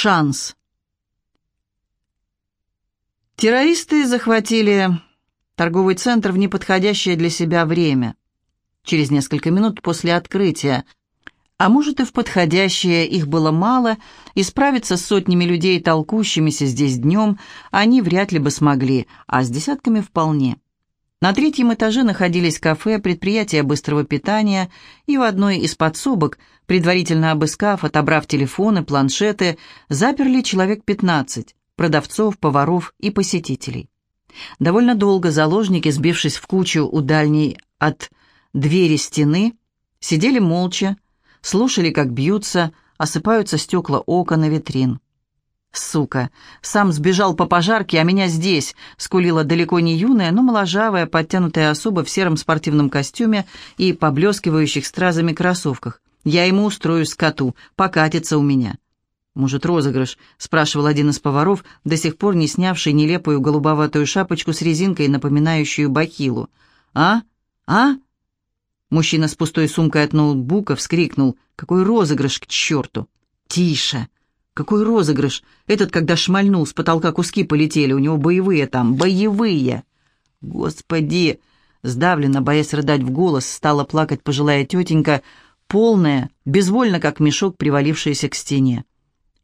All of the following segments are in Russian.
Шанс. Террористы захватили торговый центр в неподходящее для себя время. Через несколько минут после открытия. А может и в подходящее их было мало, и справиться с сотнями людей, толкущимися здесь днем, они вряд ли бы смогли, а с десятками вполне. На третьем этаже находились кафе, предприятия быстрого питания, и в одной из подсобок, предварительно обыскав, отобрав телефоны, планшеты, заперли человек 15 продавцов, поваров и посетителей. Довольно долго заложники, сбившись в кучу у дальней от двери стены, сидели молча, слушали, как бьются, осыпаются стекла окон и витрин. «Сука! Сам сбежал по пожарке, а меня здесь!» — скулила далеко не юная, но моложавая, подтянутая особа в сером спортивном костюме и поблескивающих стразами кроссовках. «Я ему устрою скоту, покатится у меня!» «Может, розыгрыш?» — спрашивал один из поваров, до сих пор не снявший нелепую голубоватую шапочку с резинкой, напоминающую бахилу. «А? А?» Мужчина с пустой сумкой от ноутбука вскрикнул. «Какой розыгрыш, к черту!» «Тише! Какой розыгрыш! Этот, когда шмальнул, с потолка куски полетели, у него боевые там, боевые!» «Господи!» Сдавленно, боясь рыдать в голос, стала плакать пожилая тетенька, полная, безвольно, как мешок, привалившаяся к стене.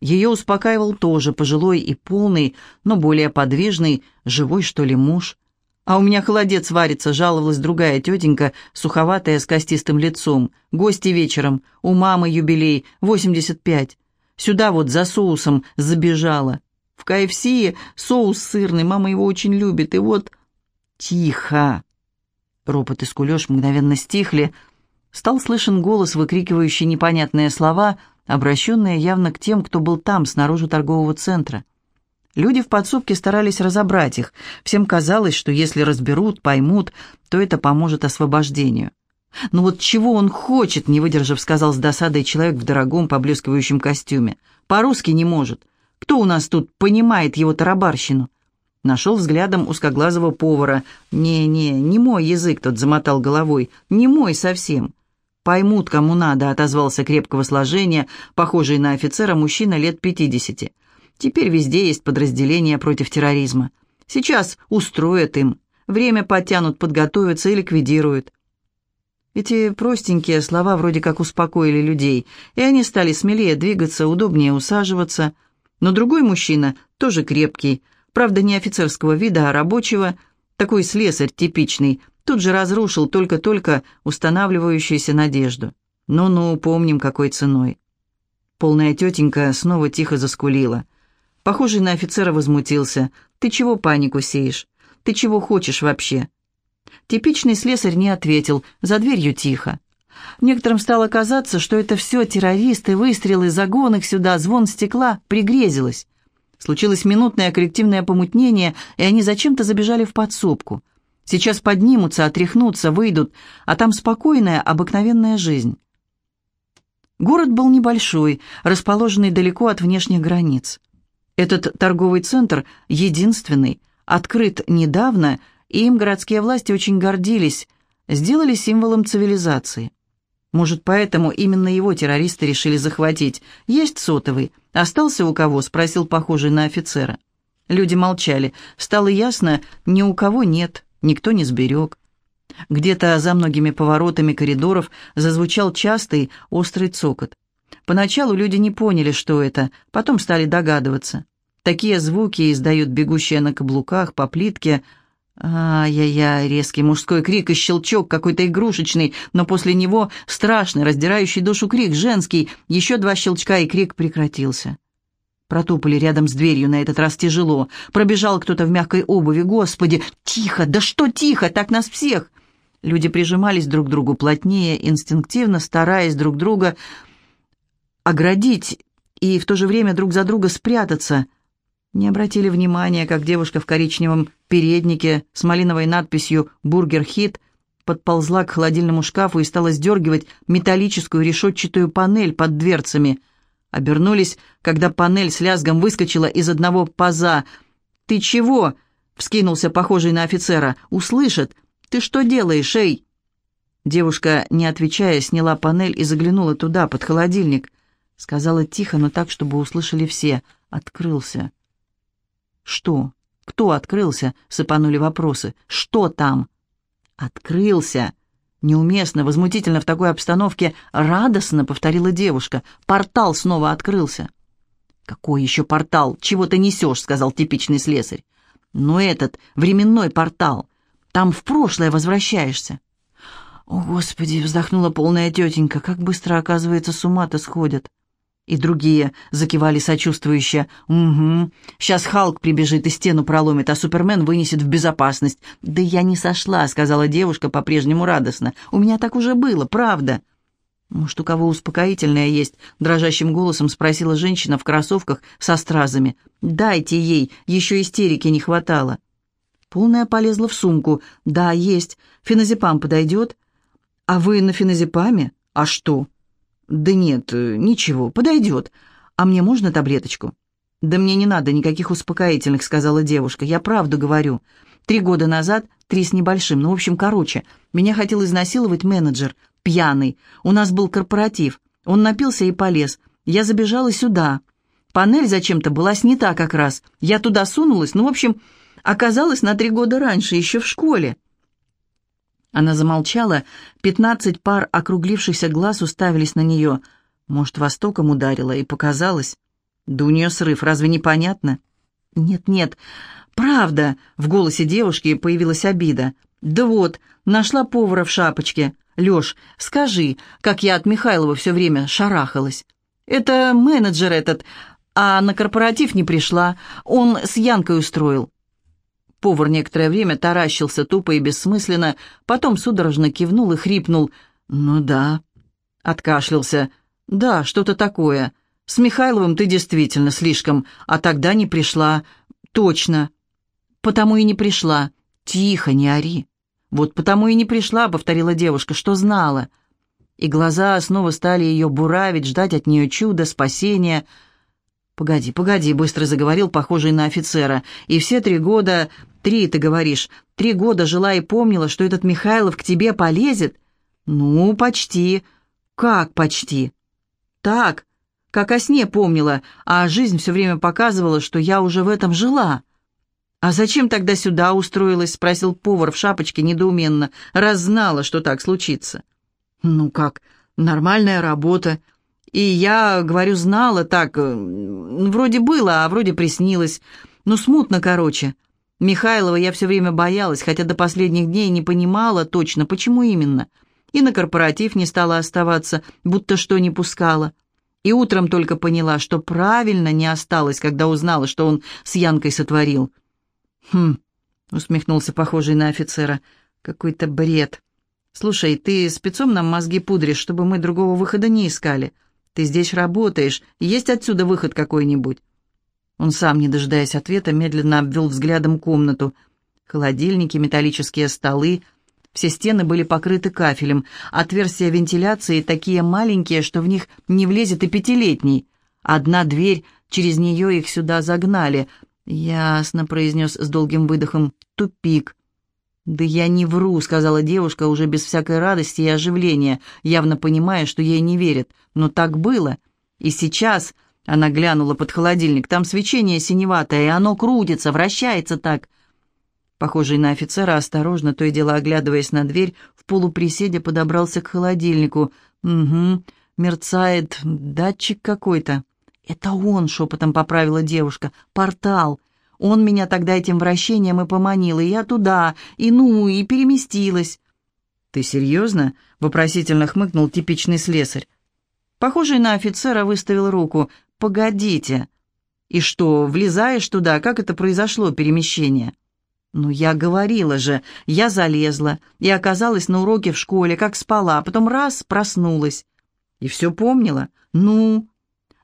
Ее успокаивал тоже пожилой и полный, но более подвижный, живой, что ли, муж. «А у меня холодец варится», — жаловалась другая тетенька, суховатая, с костистым лицом. «Гости вечером. У мамы юбилей. 85. Сюда вот за соусом забежала. В КФС соус сырный, мама его очень любит, и вот...» «Тихо!» Ропот и скулеж мгновенно стихли. Стал слышен голос, выкрикивающий непонятные слова — обращенные явно к тем, кто был там, снаружи торгового центра. Люди в подсобке старались разобрать их. Всем казалось, что если разберут, поймут, то это поможет освобождению. «Ну вот чего он хочет?» — не выдержав, сказал с досадой человек в дорогом поблескивающем костюме. «По-русски не может. Кто у нас тут понимает его тарабарщину?» Нашел взглядом узкоглазого повара. «Не-не, не мой язык», — тот замотал головой. «Не мой совсем. «Поймут, кому надо», — отозвался крепкого сложения, похожий на офицера мужчина лет пятидесяти. «Теперь везде есть подразделения против терроризма. Сейчас устроят им. Время потянут, подготовятся и ликвидируют». Эти простенькие слова вроде как успокоили людей, и они стали смелее двигаться, удобнее усаживаться. Но другой мужчина, тоже крепкий, правда не офицерского вида, а рабочего, такой слесарь типичный — тут же разрушил только-только устанавливающуюся надежду. Ну-ну, помним, какой ценой. Полная тетенька снова тихо заскулила. Похожий на офицера возмутился. «Ты чего панику сеешь? Ты чего хочешь вообще?» Типичный слесарь не ответил, за дверью тихо. Некоторым стало казаться, что это все террористы, выстрелы, загон их сюда, звон стекла, пригрезилось. Случилось минутное коллективное помутнение, и они зачем-то забежали в подсобку – Сейчас поднимутся, отряхнутся, выйдут, а там спокойная, обыкновенная жизнь. Город был небольшой, расположенный далеко от внешних границ. Этот торговый центр единственный, открыт недавно, и им городские власти очень гордились, сделали символом цивилизации. Может, поэтому именно его террористы решили захватить. Есть сотовый? Остался у кого? Спросил похожий на офицера. Люди молчали. Стало ясно, ни у кого нет никто не сберег. Где-то за многими поворотами коридоров зазвучал частый, острый цокот. Поначалу люди не поняли, что это, потом стали догадываться. Такие звуки издают бегущие на каблуках по плитке. Ай-яй-яй, резкий мужской крик и щелчок какой-то игрушечный, но после него страшный, раздирающий душу крик, женский. Еще два щелчка, и крик прекратился. Протопали рядом с дверью, на этот раз тяжело. Пробежал кто-то в мягкой обуви. Господи, тихо, да что тихо, так нас всех. Люди прижимались друг к другу плотнее, инстинктивно стараясь друг друга оградить и в то же время друг за друга спрятаться. Не обратили внимания, как девушка в коричневом переднике с малиновой надписью «Бургер Хит» подползла к холодильному шкафу и стала сдергивать металлическую решетчатую панель под дверцами – Обернулись, когда панель с лязгом выскочила из одного паза. «Ты чего?» — вскинулся похожий на офицера. «Услышат! Ты что делаешь, эй?» Девушка, не отвечая, сняла панель и заглянула туда, под холодильник. Сказала тихо, но так, чтобы услышали все. Открылся. «Что? Кто открылся?» — сыпанули вопросы. «Что там?» «Открылся!» Неуместно, возмутительно в такой обстановке, радостно повторила девушка. «Портал снова открылся!» «Какой еще портал? Чего ты несешь?» — сказал типичный слесарь. «Ну этот, временной портал. Там в прошлое возвращаешься». «О, Господи!» — вздохнула полная тетенька. «Как быстро, оказывается, с ума-то сходят». И другие закивали сочувствующе. «Угу. Сейчас Халк прибежит и стену проломит, а Супермен вынесет в безопасность». «Да я не сошла», — сказала девушка по-прежнему радостно. «У меня так уже было, правда». «Может, у кого успокоительное есть?» — дрожащим голосом спросила женщина в кроссовках со стразами. «Дайте ей, еще истерики не хватало». Полная полезла в сумку. «Да, есть. Феназепам подойдет?» «А вы на феназепаме? А что?» «Да нет, ничего, подойдет. А мне можно таблеточку?» «Да мне не надо никаких успокоительных», — сказала девушка. «Я правду говорю. Три года назад, три с небольшим, ну, в общем, короче, меня хотел изнасиловать менеджер, пьяный. У нас был корпоратив. Он напился и полез. Я забежала сюда. Панель зачем-то была снята как раз. Я туда сунулась, ну, в общем, оказалась на три года раньше, еще в школе». Она замолчала, пятнадцать пар округлившихся глаз уставились на нее. Может, востоком ударила и показалось. Да у нее срыв, разве не понятно? «Нет-нет, правда!» — в голосе девушки появилась обида. «Да вот, нашла повара в шапочке. Леш, скажи, как я от Михайлова все время шарахалась. Это менеджер этот, а на корпоратив не пришла. Он с Янкой устроил. Повар некоторое время таращился тупо и бессмысленно, потом судорожно кивнул и хрипнул. «Ну да». Откашлялся. «Да, что-то такое. С Михайловым ты действительно слишком, а тогда не пришла. Точно. Потому и не пришла. Тихо, не ори». «Вот потому и не пришла», — повторила девушка, — «что знала». И глаза снова стали ее буравить, ждать от нее чуда, спасения — «Погоди, погоди», — быстро заговорил, похожий на офицера. «И все три года... Три, ты говоришь. Три года жила и помнила, что этот Михайлов к тебе полезет?» «Ну, почти». «Как почти?» «Так, как о сне помнила, а жизнь все время показывала, что я уже в этом жила». «А зачем тогда сюда устроилась?» — спросил повар в шапочке недоуменно, раз знала, что так случится. «Ну как, нормальная работа. И я, говорю, знала так, э, вроде было, а вроде приснилось. Ну, смутно, короче. Михайлова я все время боялась, хотя до последних дней не понимала точно, почему именно. И на корпоратив не стала оставаться, будто что не пускала. И утром только поняла, что правильно не осталось, когда узнала, что он с Янкой сотворил. «Хм», — усмехнулся похожий на офицера, — «какой-то бред. Слушай, ты спецом нам мозги пудришь, чтобы мы другого выхода не искали. Ты здесь работаешь, есть отсюда выход какой-нибудь?» Он сам, не дожидаясь ответа, медленно обвел взглядом комнату. Холодильники, металлические столы, все стены были покрыты кафелем, отверстия вентиляции такие маленькие, что в них не влезет и пятилетний. Одна дверь, через нее их сюда загнали. «Ясно», — произнес с долгим выдохом, — «тупик». «Да я не вру», — сказала девушка уже без всякой радости и оживления, явно понимая, что ей не верят. «Но так было. И сейчас...» — она глянула под холодильник. «Там свечение синеватое, и оно крутится, вращается так». Похожий на офицера, осторожно, то и дело оглядываясь на дверь, в полуприседе подобрался к холодильнику. «Угу, мерцает, датчик какой-то». «Это он», — шепотом поправила девушка. «Портал. Он меня тогда этим вращением и поманил, и я туда, и ну, и переместилась». «Ты серьезно?» — вопросительно хмыкнул типичный слесарь. Похожий на офицера выставил руку. «Погодите». «И что, влезаешь туда? Как это произошло, перемещение?» «Ну, я говорила же, я залезла и оказалась на уроке в школе, как спала, а потом раз проснулась. И все помнила? Ну,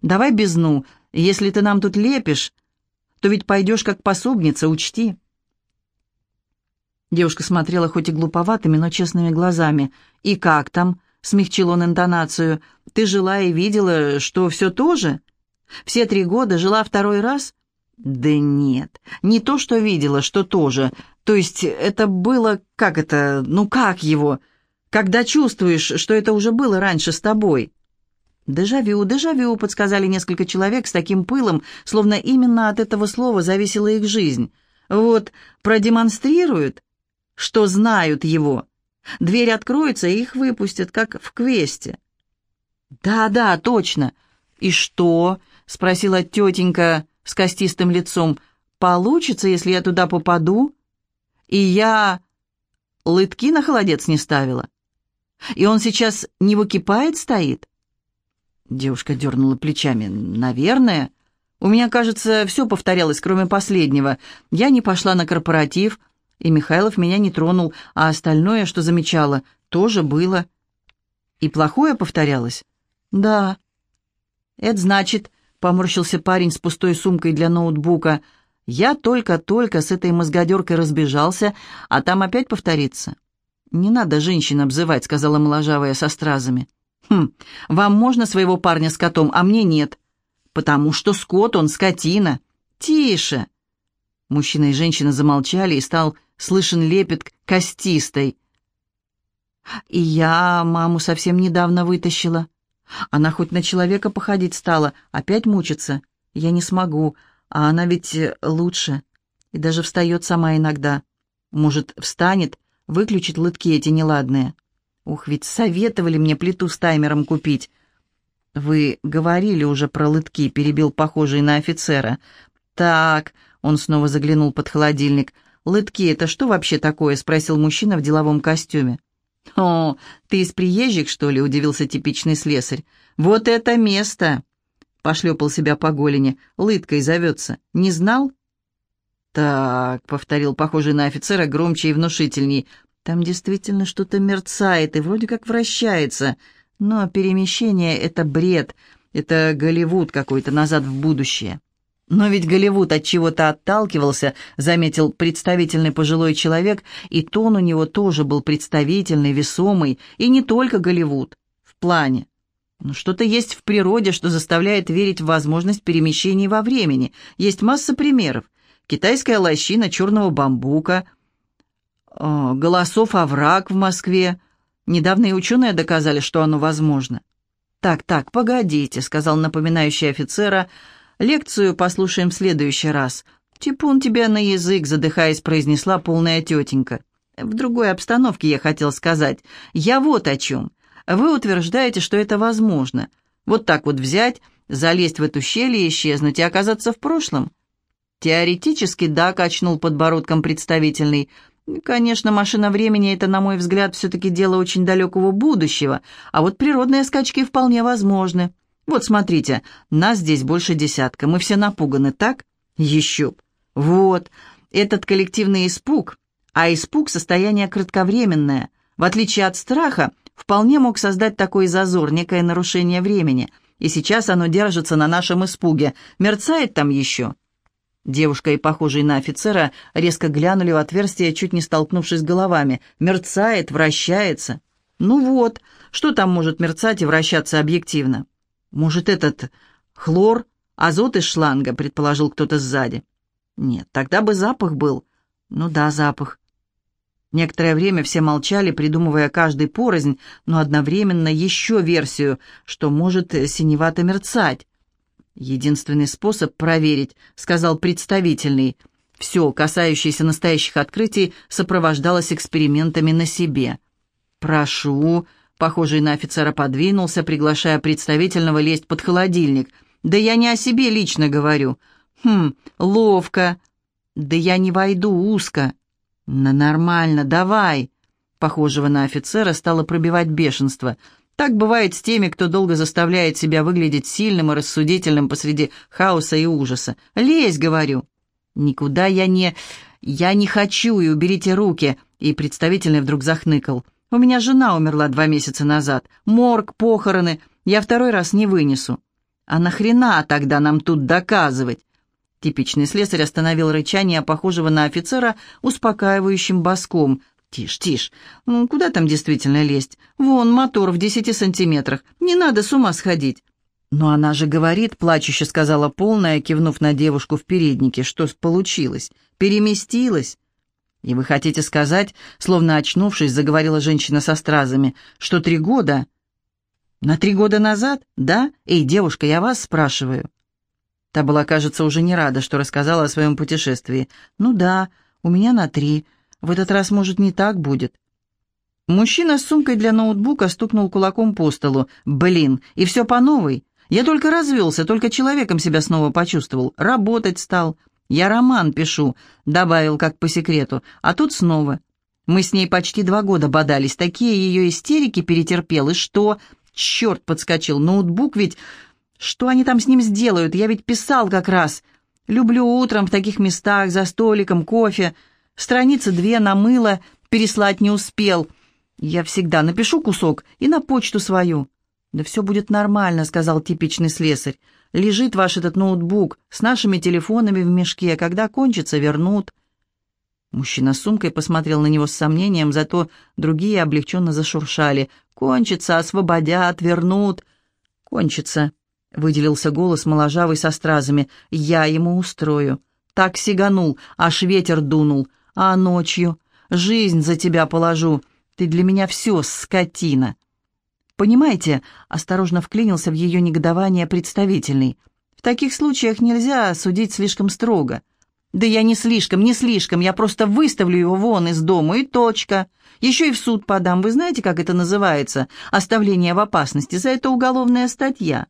давай без «ну». Если ты нам тут лепишь, то ведь пойдешь как пособница, учти». Девушка смотрела хоть и глуповатыми, но честными глазами. «И как там?» — смягчил он интонацию. «Ты жила и видела, что все то же? Все три года жила второй раз?» «Да нет, не то, что видела, что тоже. То есть это было, как это, ну как его? Когда чувствуешь, что это уже было раньше с тобой?» «Дежавю, дежавю», — подсказали несколько человек с таким пылом, словно именно от этого слова зависела их жизнь. «Вот, продемонстрируют, что знают его. Дверь откроется, и их выпустят, как в квесте». «Да, да, точно. И что?» — спросила тетенька с костистым лицом. «Получится, если я туда попаду?» «И я лытки на холодец не ставила. И он сейчас не выкипает стоит?» Девушка дернула плечами. «Наверное. У меня, кажется, все повторялось, кроме последнего. Я не пошла на корпоратив, и Михайлов меня не тронул, а остальное, что замечала, тоже было. И плохое повторялось?» «Да». «Это значит...» — поморщился парень с пустой сумкой для ноутбука. «Я только-только с этой мозгодеркой разбежался, а там опять повторится». «Не надо женщин обзывать», — сказала моложавая со стразами. «Хм, вам можно своего парня с котом, а мне нет». «Потому что скот, он скотина». «Тише!» Мужчина и женщина замолчали, и стал слышен лепет костистой. «И я маму совсем недавно вытащила. Она хоть на человека походить стала, опять мучится. Я не смогу, а она ведь лучше. И даже встает сама иногда. Может, встанет, выключит лытки эти неладные». Ух, ведь советовали мне плиту с таймером купить. Вы говорили уже про лытки, перебил похожий на офицера. Так, он снова заглянул под холодильник. Лытки это что вообще такое? спросил мужчина в деловом костюме. «О, ты из приезжих, что ли?» — удивился типичный слесарь. «Вот это место!» — пошлепал себя по голени. «Лыткой зовется. Не знал?» «Так», — повторил похожий на офицера громче и внушительней. Там действительно что-то мерцает и вроде как вращается. Но перемещение — это бред. Это Голливуд какой-то назад в будущее. Но ведь Голливуд от чего-то отталкивался, заметил представительный пожилой человек, и тон у него тоже был представительный, весомый, и не только Голливуд. В плане. Но что-то есть в природе, что заставляет верить в возможность перемещений во времени. Есть масса примеров. Китайская лощина черного бамбука — голосов овраг в Москве. Недавно и ученые доказали, что оно возможно. «Так, так, погодите», — сказал напоминающий офицера. «Лекцию послушаем в следующий раз». «Типун тебя на язык», — задыхаясь, произнесла полная тетенька. «В другой обстановке я хотел сказать. Я вот о чем. Вы утверждаете, что это возможно. Вот так вот взять, залезть в эту щель и исчезнуть, и оказаться в прошлом?» «Теоретически, да», — качнул подбородком представительный, — Конечно, машина времени — это, на мой взгляд, все-таки дело очень далекого будущего, а вот природные скачки вполне возможны. Вот смотрите, нас здесь больше десятка, мы все напуганы, так? Еще Вот, этот коллективный испуг, а испуг — состояние кратковременное, в отличие от страха, вполне мог создать такой зазор, некое нарушение времени, и сейчас оно держится на нашем испуге, мерцает там еще — Девушка и похожий на офицера резко глянули в отверстие, чуть не столкнувшись головами. Мерцает, вращается. Ну вот, что там может мерцать и вращаться объективно? Может, этот хлор, азот из шланга, предположил кто-то сзади. Нет, тогда бы запах был. Ну да, запах. Некоторое время все молчали, придумывая каждый порознь, но одновременно еще версию, что может синевато мерцать. «Единственный способ проверить», — сказал представительный. Все, касающееся настоящих открытий, сопровождалось экспериментами на себе. «Прошу», — похожий на офицера подвинулся, приглашая представительного лезть под холодильник. «Да я не о себе лично говорю». «Хм, ловко». «Да я не войду узко». «На нормально, давай». Похожего на офицера стало пробивать бешенство — так бывает с теми, кто долго заставляет себя выглядеть сильным и рассудительным посреди хаоса и ужаса. «Лезь», — говорю. «Никуда я не... Я не хочу, и уберите руки», — и представительный вдруг захныкал. «У меня жена умерла два месяца назад. Морг, похороны. Я второй раз не вынесу». «А нахрена тогда нам тут доказывать?» Типичный слесарь остановил рычание, похожего на офицера, успокаивающим боском. «Тише, тише. Ну, куда там действительно лезть? Вон, мотор в десяти сантиметрах. Не надо с ума сходить». «Но она же говорит», — плачуще сказала полная, кивнув на девушку в переднике, что получилось. «Переместилась». «И вы хотите сказать, словно очнувшись, заговорила женщина со стразами, что три года «На три года назад? Да? Эй, девушка, я вас спрашиваю». Та была, кажется, уже не рада, что рассказала о своем путешествии. «Ну да, у меня на три. В этот раз, может, не так будет». Мужчина с сумкой для ноутбука стукнул кулаком по столу. «Блин, и все по новой. Я только развелся, только человеком себя снова почувствовал. Работать стал. Я роман пишу», — добавил как по секрету. «А тут снова. Мы с ней почти два года бодались. Такие ее истерики перетерпел. И что? Черт подскочил. Ноутбук ведь... Что они там с ним сделают? Я ведь писал как раз. Люблю утром в таких местах, за столиком, кофе. Страницы две намыло, переслать не успел. Я всегда напишу кусок и на почту свою. «Да все будет нормально», — сказал типичный слесарь. «Лежит ваш этот ноутбук с нашими телефонами в мешке. Когда кончится, вернут». Мужчина с сумкой посмотрел на него с сомнением, зато другие облегченно зашуршали. «Кончится, освободят, вернут». «Кончится», — выделился голос моложавый со стразами. «Я ему устрою». Так сиганул, аж ветер дунул. А ночью? Жизнь за тебя положу. Ты для меня все, скотина. Понимаете, осторожно вклинился в ее негодование представительный. В таких случаях нельзя судить слишком строго. Да я не слишком, не слишком, я просто выставлю его вон из дома и точка. Еще и в суд подам. Вы знаете, как это называется? Оставление в опасности. За это уголовная статья.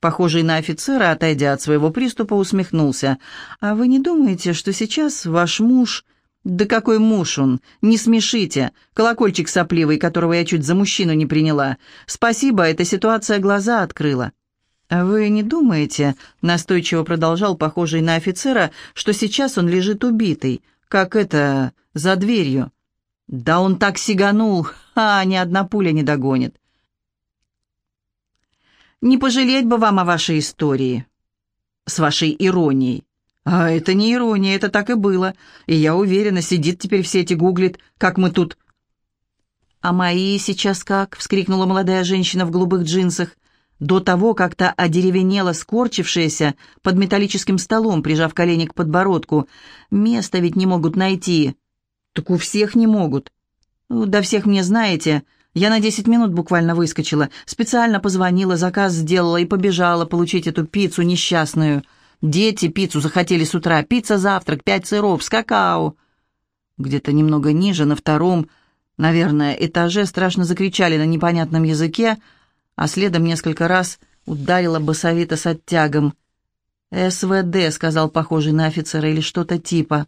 Похожий на офицера, отойдя от своего приступа, усмехнулся. «А вы не думаете, что сейчас ваш муж...» «Да какой муж он? Не смешите. Колокольчик сопливый, которого я чуть за мужчину не приняла. Спасибо, эта ситуация глаза открыла». «А «Вы не думаете, — настойчиво продолжал похожий на офицера, — что сейчас он лежит убитый, как это, за дверью?» «Да он так сиганул, а ни одна пуля не догонит». «Не пожалеть бы вам о вашей истории, с вашей иронией». «А это не ирония, это так и было, и я уверена, сидит теперь в сети, гуглит, как мы тут...» «А мои сейчас как?» — вскрикнула молодая женщина в голубых джинсах до того как-то одеревенела, скорчившаяся под металлическим столом, прижав колени к подбородку. Место ведь не могут найти. Так у всех не могут. До всех мне знаете. Я на десять минут буквально выскочила. Специально позвонила, заказ сделала и побежала получить эту пиццу несчастную. Дети пиццу захотели с утра. Пицца, завтрак, пять сыров, с какао. Где-то немного ниже, на втором, наверное, этаже страшно закричали на непонятном языке, а следом несколько раз ударила басовито с оттягом. «СВД», — сказал похожий на офицера, или что-то типа.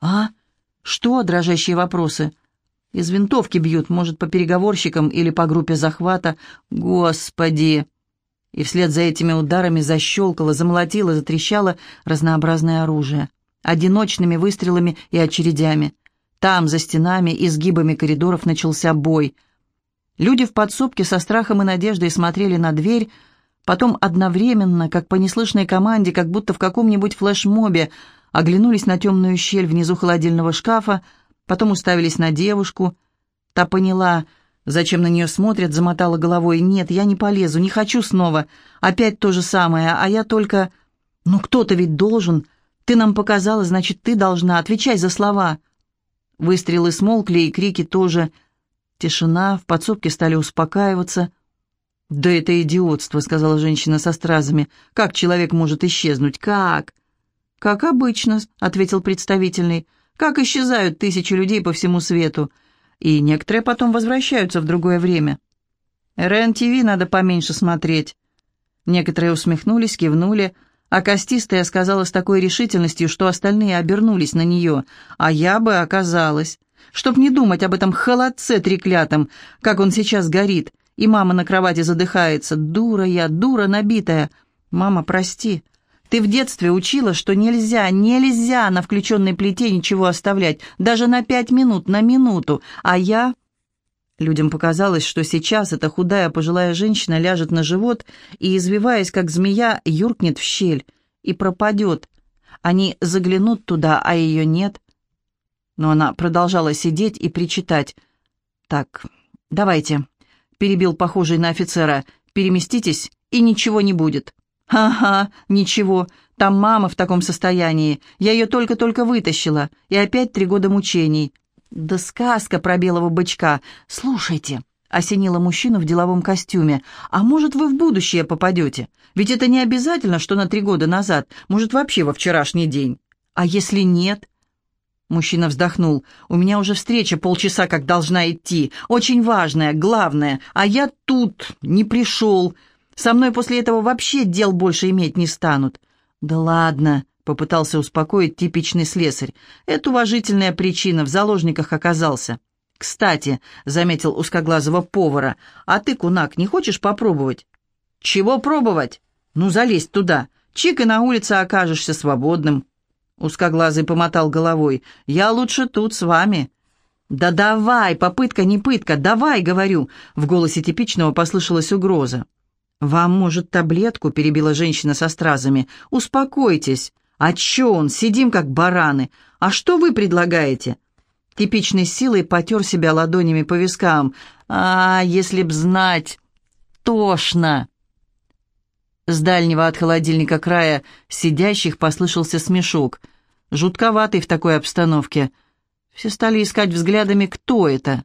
«А? Что?» — дрожащие вопросы. «Из винтовки бьют, может, по переговорщикам или по группе захвата. Господи!» И вслед за этими ударами защелкало, замолотило, затрещало разнообразное оружие. Одиночными выстрелами и очередями. Там, за стенами, изгибами коридоров начался бой — Люди в подсобке со страхом и надеждой смотрели на дверь, потом одновременно, как по неслышной команде, как будто в каком-нибудь флешмобе, оглянулись на темную щель внизу холодильного шкафа, потом уставились на девушку. Та поняла, зачем на нее смотрят, замотала головой. «Нет, я не полезу, не хочу снова. Опять то же самое, а я только...» «Ну кто-то ведь должен. Ты нам показала, значит, ты должна. Отвечай за слова». Выстрелы смолкли, и крики тоже – Тишина, в подсобке стали успокаиваться. «Да это идиотство», — сказала женщина со стразами. «Как человек может исчезнуть? Как?» «Как обычно», — ответил представительный. «Как исчезают тысячи людей по всему свету. И некоторые потом возвращаются в другое время». «РЕН-ТВ надо поменьше смотреть». Некоторые усмехнулись, кивнули, а Костистая сказала с такой решительностью, что остальные обернулись на нее, а я бы оказалась чтоб не думать об этом холодце треклятом, как он сейчас горит, и мама на кровати задыхается. Дура я, дура набитая. Мама, прости. Ты в детстве учила, что нельзя, нельзя на включенной плите ничего оставлять, даже на пять минут, на минуту. А я... Людям показалось, что сейчас эта худая пожилая женщина ляжет на живот и, извиваясь как змея, юркнет в щель и пропадет. Они заглянут туда, а ее нет но она продолжала сидеть и причитать. «Так, давайте», — перебил похожий на офицера, — «переместитесь, и ничего не будет». «Ага, ничего, там мама в таком состоянии, я ее только-только вытащила, и опять три года мучений». «Да сказка про белого бычка, слушайте». осенила мужчину в деловом костюме. «А может, вы в будущее попадете? Ведь это не обязательно, что на три года назад, может, вообще во вчерашний день. А если нет?» Мужчина вздохнул. «У меня уже встреча полчаса как должна идти. Очень важная, главная. А я тут не пришел. Со мной после этого вообще дел больше иметь не станут». «Да ладно», — попытался успокоить типичный слесарь. «Это уважительная причина, в заложниках оказался». «Кстати», — заметил узкоглазого повара, «а ты, кунак, не хочешь попробовать?» «Чего пробовать?» «Ну, залезть туда. Чик, и на улице окажешься свободным». Узкоглазый помотал головой. «Я лучше тут с вами». «Да давай, попытка не пытка, давай, говорю!» В голосе типичного послышалась угроза. «Вам, может, таблетку?» — перебила женщина со стразами. «Успокойтесь. А чё он? Сидим, как бараны. А что вы предлагаете?» Типичной силой потер себя ладонями по вискам. «А, если б знать! Тошно!» С дальнего от холодильника края сидящих послышался смешок. Жутковатый в такой обстановке. Все стали искать взглядами, кто это.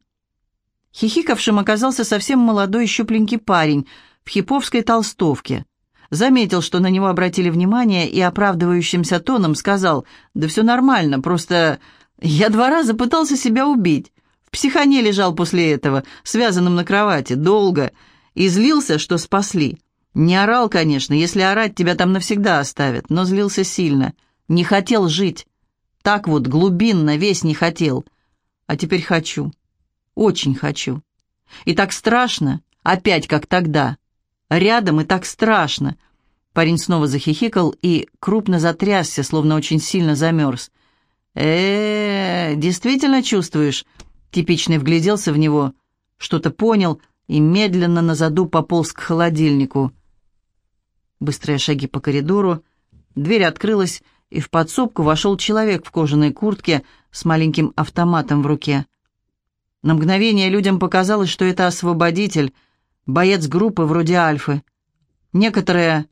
Хихикавшим оказался совсем молодой щупленький парень в хиповской толстовке. Заметил, что на него обратили внимание, и оправдывающимся тоном сказал, «Да все нормально, просто я два раза пытался себя убить. В психоне лежал после этого, связанным на кровати, долго, и злился, что спасли». Не орал, конечно, если орать, тебя там навсегда оставят, но злился сильно. Не хотел жить. Так вот, глубинно, весь не хотел. А теперь хочу. Очень хочу. И так страшно, опять как тогда. Рядом и так страшно. Парень снова захихикал и крупно затрясся, словно очень сильно замерз. э, действительно чувствуешь?» Типичный вгляделся в него, что-то понял и медленно на заду пополз к холодильнику. Быстрые шаги по коридору. Дверь открылась, и в подсобку вошел человек в кожаной куртке с маленьким автоматом в руке. На мгновение людям показалось, что это освободитель, боец группы вроде Альфы. Некоторые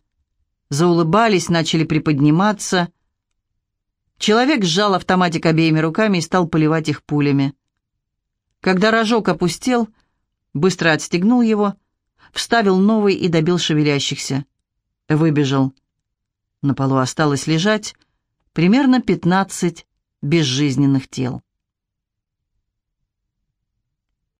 заулыбались, начали приподниматься. Человек сжал автоматик обеими руками и стал поливать их пулями. Когда рожок опустел, быстро отстегнул его, вставил новый и добил шевелящихся выбежал. На полу осталось лежать примерно пятнадцать безжизненных тел.